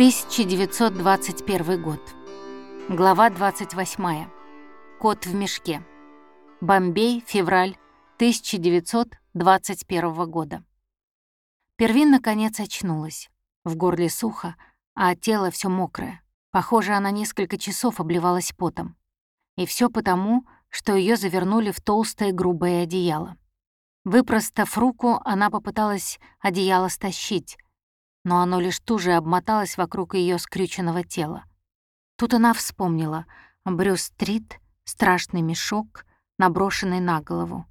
1921 год. Глава 28. Кот в мешке. Бомбей, февраль 1921 года. Первин наконец очнулась. В горле сухо, а тело все мокрое. Похоже, она несколько часов обливалась потом. И все потому, что ее завернули в толстое грубое одеяло. Выпростав руку, она попыталась одеяло стащить, но оно лишь туже обмоталось вокруг ее скрюченного тела. Тут она вспомнила Брюс-стрит, страшный мешок, наброшенный на голову.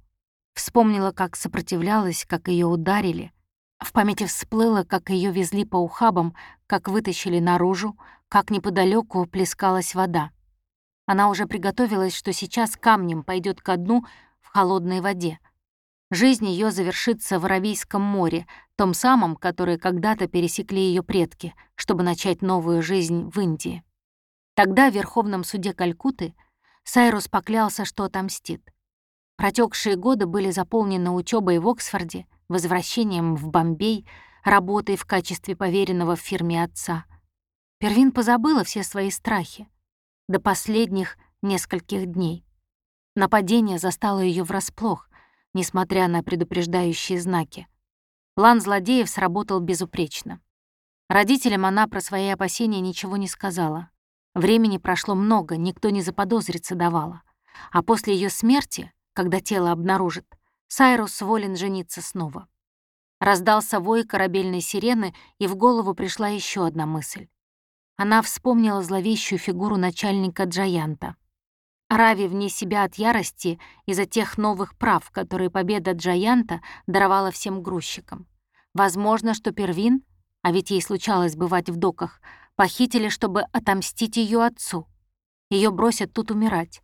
Вспомнила, как сопротивлялась, как ее ударили. В памяти всплыло, как ее везли по ухабам, как вытащили наружу, как неподалеку плескалась вода. Она уже приготовилась, что сейчас камнем пойдет ко дну в холодной воде — Жизнь ее завершится в Аравийском море, том самом, которое когда-то пересекли ее предки, чтобы начать новую жизнь в Индии. Тогда в Верховном суде Калькуты Сайрус поклялся, что отомстит. Протекшие годы были заполнены учебой в Оксфорде, возвращением в Бомбей, работой в качестве поверенного в фирме отца. Первин позабыла все свои страхи. До последних нескольких дней. Нападение застало ее врасплох, несмотря на предупреждающие знаки. План злодеев сработал безупречно. Родителям она про свои опасения ничего не сказала. Времени прошло много, никто не заподозрится давала. А после ее смерти, когда тело обнаружат, Сайрус волен жениться снова. Раздался вой корабельной сирены, и в голову пришла еще одна мысль. Она вспомнила зловещую фигуру начальника Джаянта. Рави вне себя от ярости из-за тех новых прав, которые победа Джаянта даровала всем грузчикам. Возможно, что Первин, а ведь ей случалось бывать в доках, похитили, чтобы отомстить ее отцу. Ее бросят тут умирать.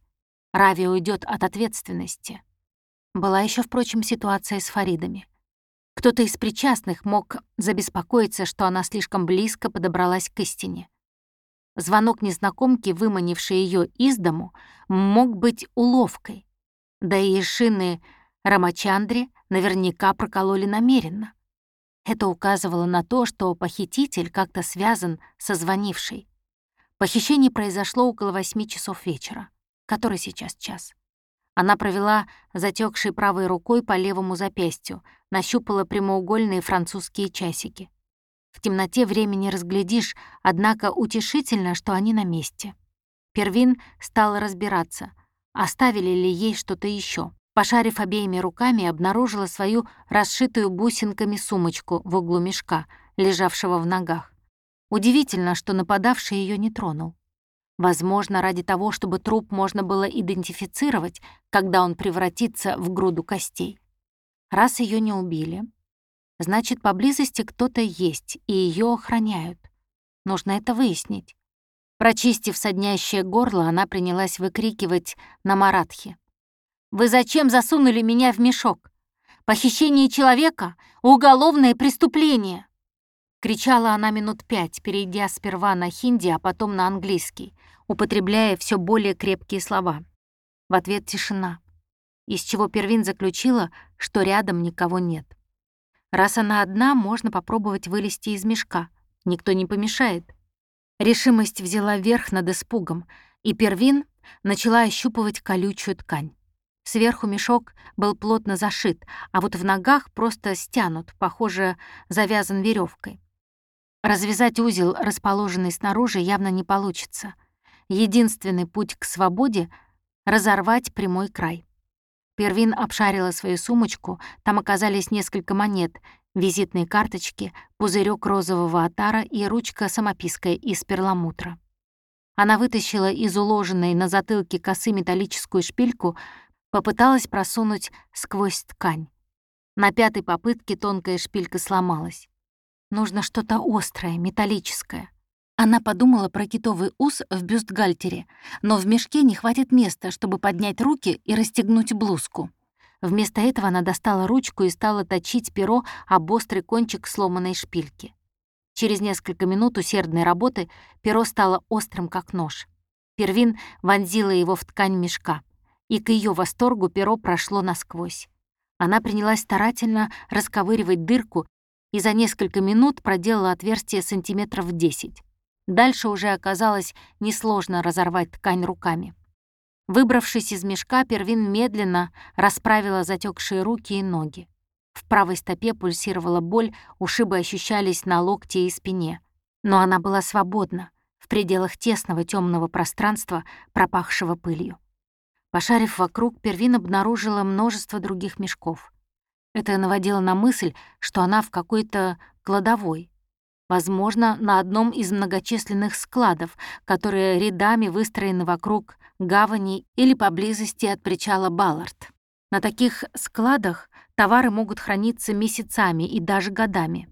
Рави уйдет от ответственности. Была еще, впрочем, ситуация с Фаридами. Кто-то из причастных мог забеспокоиться, что она слишком близко подобралась к истине. Звонок незнакомки, выманившей ее из дому, мог быть уловкой. Да и шины Рамачандри наверняка прокололи намеренно. Это указывало на то, что похититель как-то связан со звонившей. Похищение произошло около восьми часов вечера. Который сейчас час? Она провела затекшей правой рукой по левому запястью, нащупала прямоугольные французские часики. В темноте времени разглядишь, однако утешительно, что они на месте. Первин стала разбираться, оставили ли ей что-то еще. Пошарив обеими руками, обнаружила свою расшитую бусинками сумочку в углу мешка, лежавшего в ногах. Удивительно, что нападавший ее не тронул. Возможно, ради того, чтобы труп можно было идентифицировать, когда он превратится в груду костей. Раз ее не убили, Значит, поблизости кто-то есть, и ее охраняют. Нужно это выяснить. Прочистив соднящее горло, она принялась выкрикивать на маратхе. «Вы зачем засунули меня в мешок? Похищение человека — уголовное преступление!» Кричала она минут пять, перейдя сперва на хинди, а потом на английский, употребляя все более крепкие слова. В ответ тишина, из чего Первин заключила, что рядом никого нет. Раз она одна, можно попробовать вылезти из мешка. Никто не помешает. Решимость взяла верх над испугом, и Первин начала ощупывать колючую ткань. Сверху мешок был плотно зашит, а вот в ногах просто стянут, похоже, завязан веревкой. Развязать узел, расположенный снаружи, явно не получится. Единственный путь к свободе — разорвать прямой край. Первин обшарила свою сумочку, там оказались несколько монет, визитные карточки, пузырек розового отара и ручка-самописка из перламутра. Она вытащила из уложенной на затылке косы металлическую шпильку, попыталась просунуть сквозь ткань. На пятой попытке тонкая шпилька сломалась. Нужно что-то острое, металлическое. Она подумала про китовый ус в бюстгальтере, но в мешке не хватит места, чтобы поднять руки и расстегнуть блузку. Вместо этого она достала ручку и стала точить перо об острый кончик сломанной шпильки. Через несколько минут усердной работы перо стало острым, как нож. Первин вонзила его в ткань мешка, и к ее восторгу перо прошло насквозь. Она принялась старательно расковыривать дырку и за несколько минут проделала отверстие сантиметров в десять. Дальше уже оказалось несложно разорвать ткань руками. Выбравшись из мешка, Первин медленно расправила затекшие руки и ноги. В правой стопе пульсировала боль, ушибы ощущались на локте и спине. Но она была свободна, в пределах тесного темного пространства, пропахшего пылью. Пошарив вокруг, Первин обнаружила множество других мешков. Это наводило на мысль, что она в какой-то кладовой. Возможно, на одном из многочисленных складов, которые рядами выстроены вокруг гавани или поблизости от причала Баллард. На таких складах товары могут храниться месяцами и даже годами.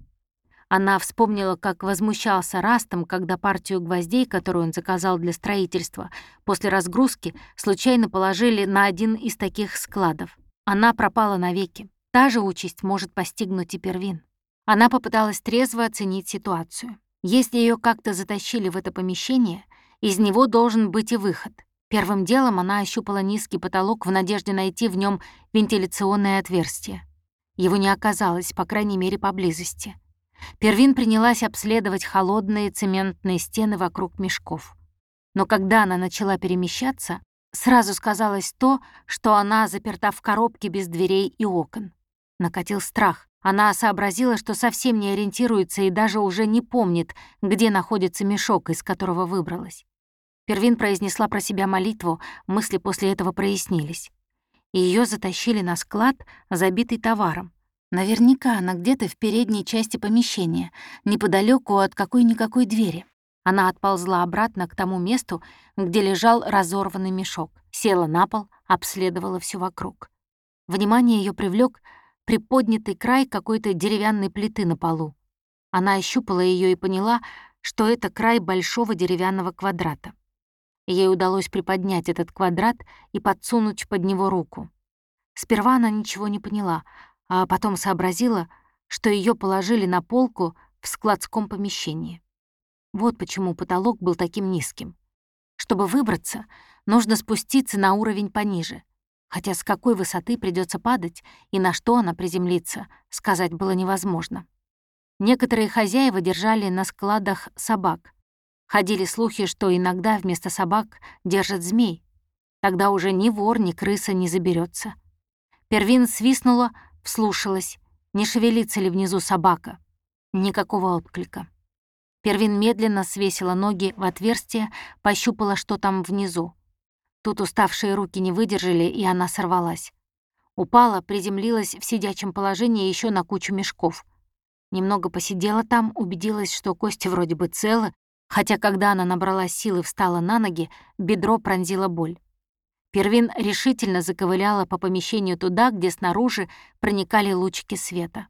Она вспомнила, как возмущался Растом, когда партию гвоздей, которую он заказал для строительства, после разгрузки случайно положили на один из таких складов. Она пропала навеки. Та же участь может постигнуть и Первин. Она попыталась трезво оценить ситуацию. Если ее как-то затащили в это помещение, из него должен быть и выход. Первым делом она ощупала низкий потолок в надежде найти в нем вентиляционное отверстие. Его не оказалось, по крайней мере, поблизости. Первин принялась обследовать холодные цементные стены вокруг мешков. Но когда она начала перемещаться, сразу сказалось то, что она заперта в коробке без дверей и окон. Накатил страх. Она сообразила, что совсем не ориентируется и даже уже не помнит, где находится мешок, из которого выбралась. Первин произнесла про себя молитву, мысли после этого прояснились. Ее затащили на склад, забитый товаром. Наверняка она где-то в передней части помещения, неподалеку от какой-никакой двери. Она отползла обратно к тому месту, где лежал разорванный мешок, села на пол, обследовала все вокруг. Внимание ее привлек приподнятый край какой-то деревянной плиты на полу. Она ощупала ее и поняла, что это край большого деревянного квадрата. Ей удалось приподнять этот квадрат и подсунуть под него руку. Сперва она ничего не поняла, а потом сообразила, что ее положили на полку в складском помещении. Вот почему потолок был таким низким. Чтобы выбраться, нужно спуститься на уровень пониже. Хотя с какой высоты придется падать и на что она приземлится, сказать было невозможно. Некоторые хозяева держали на складах собак, Ходили слухи, что иногда вместо собак держат змей. Тогда уже ни вор, ни крыса не заберется. Первин свистнула, вслушалась, не шевелится ли внизу собака. Никакого отклика. Первин медленно свесила ноги в отверстие, пощупала, что там внизу. Тут уставшие руки не выдержали, и она сорвалась. Упала, приземлилась в сидячем положении еще на кучу мешков. Немного посидела там, убедилась, что кости вроде бы целы, хотя когда она набрала силы и встала на ноги, бедро пронзила боль. Первин решительно заковыляла по помещению туда, где снаружи проникали лучики света.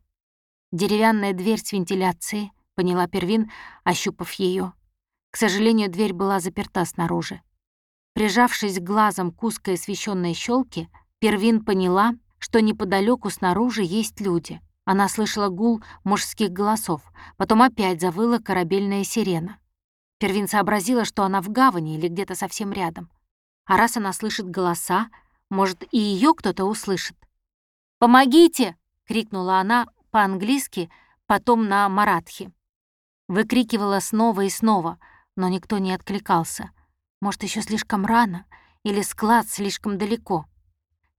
«Деревянная дверь с вентиляцией», — поняла Первин, ощупав ее. К сожалению, дверь была заперта снаружи. Прижавшись глазом к узкой освещенной щелке, Первин поняла, что неподалеку снаружи есть люди. Она слышала гул мужских голосов, потом опять завыла корабельная сирена. Первин сообразила, что она в гавани или где-то совсем рядом. А раз она слышит голоса, может, и ее кто-то услышит. «Помогите!» — крикнула она по-английски, потом на маратхи. Выкрикивала снова и снова, но никто не откликался. Может, еще слишком рано или склад слишком далеко.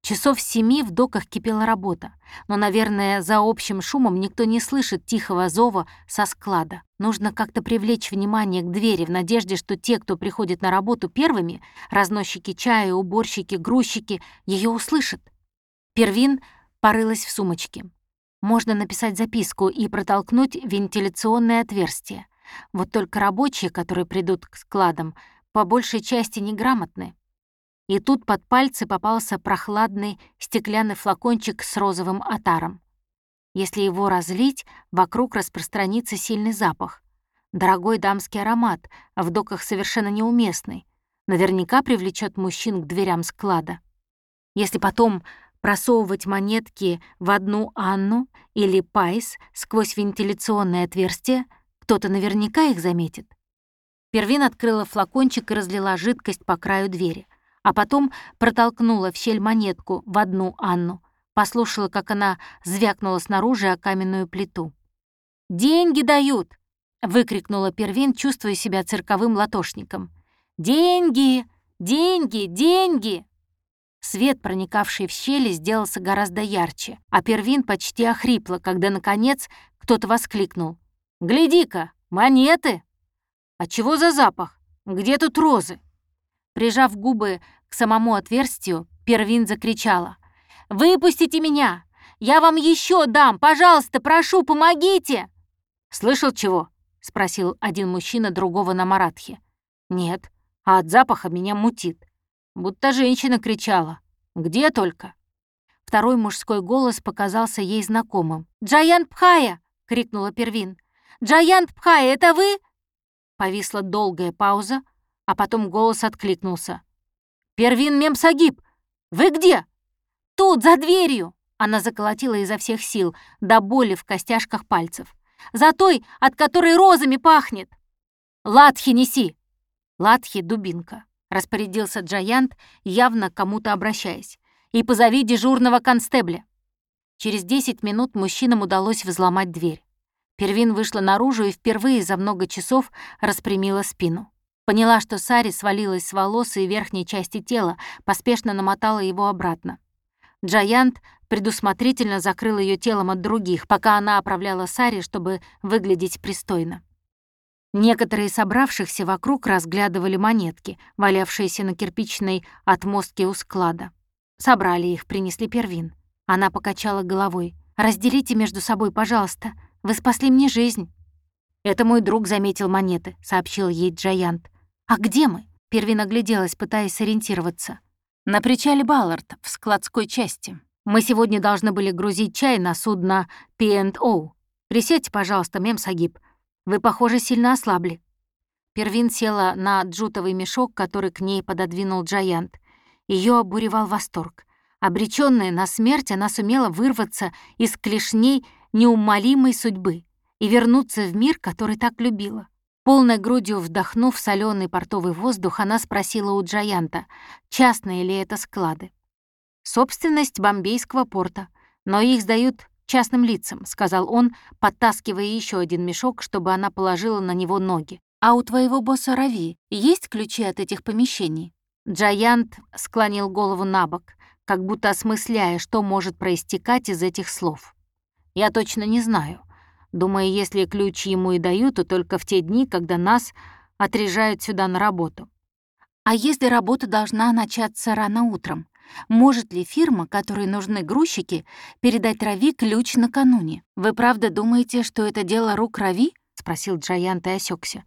Часов семи в доках кипела работа, но, наверное, за общим шумом никто не слышит тихого зова со склада. Нужно как-то привлечь внимание к двери в надежде, что те, кто приходит на работу первыми, разносчики чая, уборщики, грузчики, ее услышат. Первин порылась в сумочке. Можно написать записку и протолкнуть вентиляционное отверстие. Вот только рабочие, которые придут к складам, по большей части неграмотны. И тут под пальцы попался прохладный стеклянный флакончик с розовым отаром. Если его разлить, вокруг распространится сильный запах. Дорогой дамский аромат, в доках совершенно неуместный. Наверняка привлечет мужчин к дверям склада. Если потом просовывать монетки в одну Анну или Пайс сквозь вентиляционное отверстие, кто-то наверняка их заметит. Первин открыла флакончик и разлила жидкость по краю двери — а потом протолкнула в щель монетку в одну Анну, послушала, как она звякнула снаружи о каменную плиту. «Деньги дают!» — выкрикнула Первин, чувствуя себя цирковым латошником. «Деньги! Деньги! Деньги!» Свет, проникавший в щели, сделался гораздо ярче, а Первин почти охрипла, когда, наконец, кто-то воскликнул. «Гляди-ка, монеты!» «А чего за запах? Где тут розы?» Прижав губы к самому отверстию, Первин закричала. «Выпустите меня! Я вам еще дам! Пожалуйста, прошу, помогите!» «Слышал чего?» — спросил один мужчина другого на маратхе. «Нет, а от запаха меня мутит. Будто женщина кричала. Где только?» Второй мужской голос показался ей знакомым. «Джаян Пхая!» — крикнула Первин. «Джаян Пхая, это вы?» Повисла долгая пауза, а потом голос откликнулся. «Первин Мемсагиб! Вы где?» «Тут, за дверью!» Она заколотила изо всех сил, до боли в костяшках пальцев. «За той, от которой розами пахнет!» «Латхи неси!» «Латхи — дубинка», — распорядился Джаянт, явно кому-то обращаясь. «И позови дежурного констебля». Через десять минут мужчинам удалось взломать дверь. Первин вышла наружу и впервые за много часов распрямила спину. Поняла, что Сари свалилась с волос и верхней части тела, поспешно намотала его обратно. Джаянт предусмотрительно закрыл ее телом от других, пока она оправляла Сари, чтобы выглядеть пристойно. Некоторые собравшихся вокруг разглядывали монетки, валявшиеся на кирпичной отмостке у склада. Собрали их, принесли первин. Она покачала головой. «Разделите между собой, пожалуйста. Вы спасли мне жизнь». «Это мой друг заметил монеты», — сообщил ей Джаянт. «А где мы?» — Первин огляделась, пытаясь сориентироваться. «На причале Баллард, в складской части. Мы сегодня должны были грузить чай на судно P&O. Присядьте, пожалуйста, мем Сагиб. Вы, похоже, сильно ослабли». Первин села на джутовый мешок, который к ней пододвинул Джаянт. Ее обуревал восторг. Обречённая на смерть, она сумела вырваться из клешней неумолимой судьбы и вернуться в мир, который так любила. Полной грудью вдохнув соленый портовый воздух, она спросила у Джаянта, частные ли это склады. «Собственность бомбейского порта, но их сдают частным лицам», — сказал он, подтаскивая еще один мешок, чтобы она положила на него ноги. «А у твоего босса Рави есть ключи от этих помещений?» Джаянт склонил голову на бок, как будто осмысляя, что может проистекать из этих слов. «Я точно не знаю. Думаю, если ключ ему и дают, то только в те дни, когда нас отрежают сюда на работу. А если работа должна начаться рано утром? Может ли фирма, которой нужны грузчики, передать Рави ключ накануне? Вы правда думаете, что это дело рук Рави? спросил Джаянт и осекся.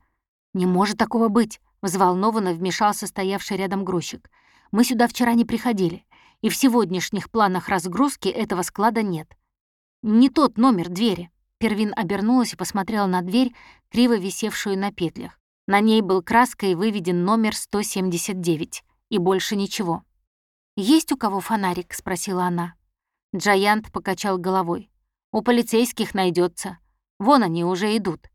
Не может такого быть, взволнованно вмешался стоявший рядом грузчик. Мы сюда вчера не приходили, и в сегодняшних планах разгрузки этого склада нет. Не тот номер двери. Первин обернулась и посмотрела на дверь, криво висевшую на петлях. На ней был краской выведен номер 179, и больше ничего. «Есть у кого фонарик?» — спросила она. Джаянт покачал головой. «У полицейских найдется. Вон они уже идут».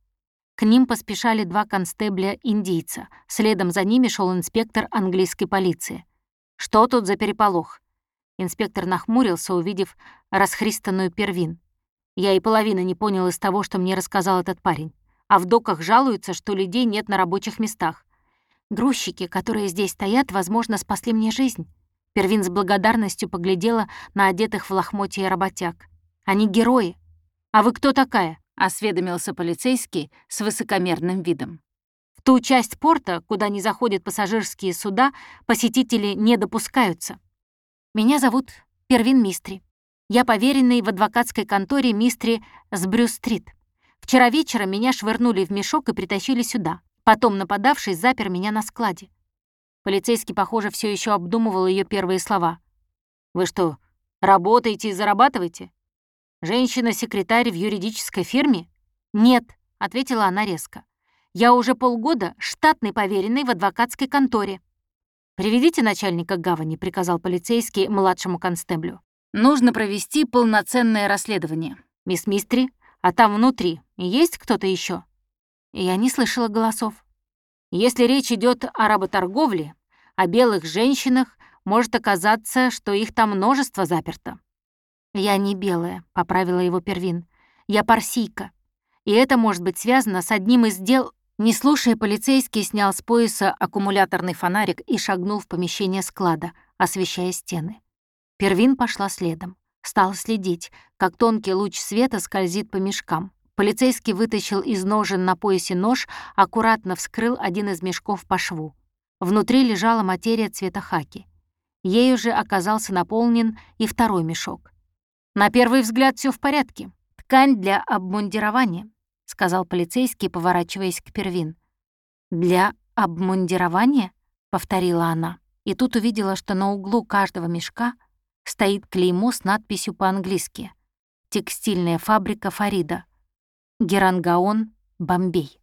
К ним поспешали два констебля-индийца. Следом за ними шел инспектор английской полиции. «Что тут за переполох?» Инспектор нахмурился, увидев расхристанную первин. Я и половины не понял из того, что мне рассказал этот парень. А в доках жалуются, что людей нет на рабочих местах. Грузчики, которые здесь стоят, возможно, спасли мне жизнь. Первин с благодарностью поглядела на одетых в лохмотья работяг. Они герои. «А вы кто такая?» — осведомился полицейский с высокомерным видом. В ту часть порта, куда не заходят пассажирские суда, посетители не допускаются. Меня зовут Первин Мистри. Я поверенный в адвокатской конторе мистери с Брюс-стрит. Вчера вечером меня швырнули в мешок и притащили сюда. Потом нападавший запер меня на складе. Полицейский, похоже, все еще обдумывал ее первые слова. «Вы что, работаете и зарабатываете? Женщина-секретарь в юридической фирме?» «Нет», — ответила она резко. «Я уже полгода штатный поверенный в адвокатской конторе». «Приведите начальника гавани», — приказал полицейский младшему констеблю. Нужно провести полноценное расследование. Мисс Мистри, а там внутри есть кто-то еще? Я не слышала голосов. Если речь идет о работорговле, о белых женщинах, может оказаться, что их там множество заперто. «Я не белая», — поправила его Первин. «Я парсийка. и это может быть связано с одним из дел... Не слушая, полицейский снял с пояса аккумуляторный фонарик и шагнул в помещение склада, освещая стены. Первин пошла следом. Стал следить, как тонкий луч света скользит по мешкам. Полицейский вытащил из ножен на поясе нож, аккуратно вскрыл один из мешков по шву. Внутри лежала материя цвета хаки. Ею же оказался наполнен и второй мешок. «На первый взгляд все в порядке. Ткань для обмундирования», — сказал полицейский, поворачиваясь к Первин. «Для обмундирования?» — повторила она. И тут увидела, что на углу каждого мешка стоит клеймо с надписью по-английски «Текстильная фабрика Фарида. Герангаон, Бомбей».